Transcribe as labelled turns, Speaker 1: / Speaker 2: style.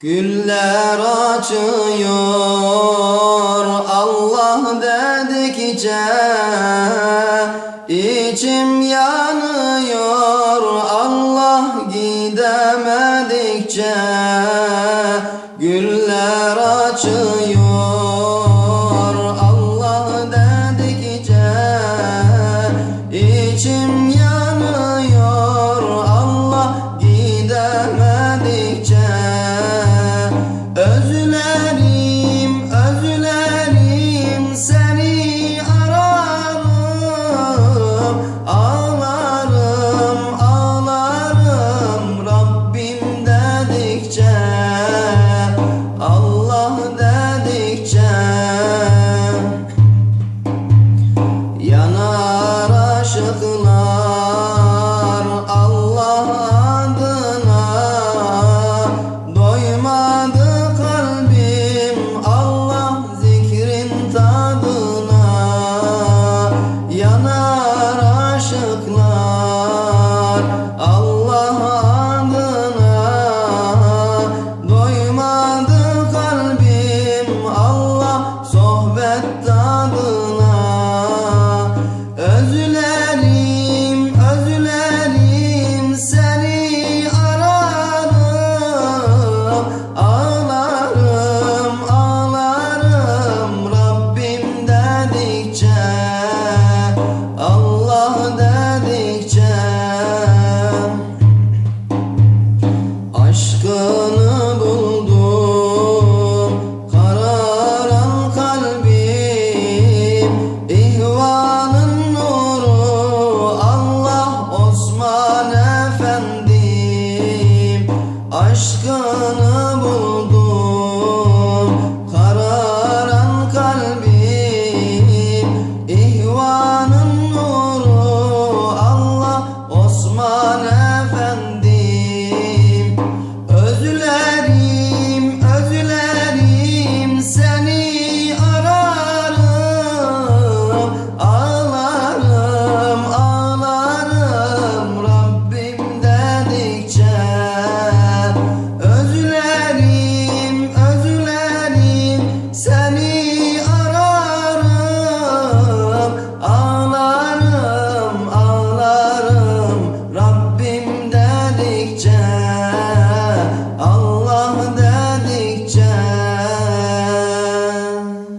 Speaker 1: Güller açıyor Allah dedikçe içim yanıyor. Allah gidemedikçe Güller açıyor. Yanar aşkına go.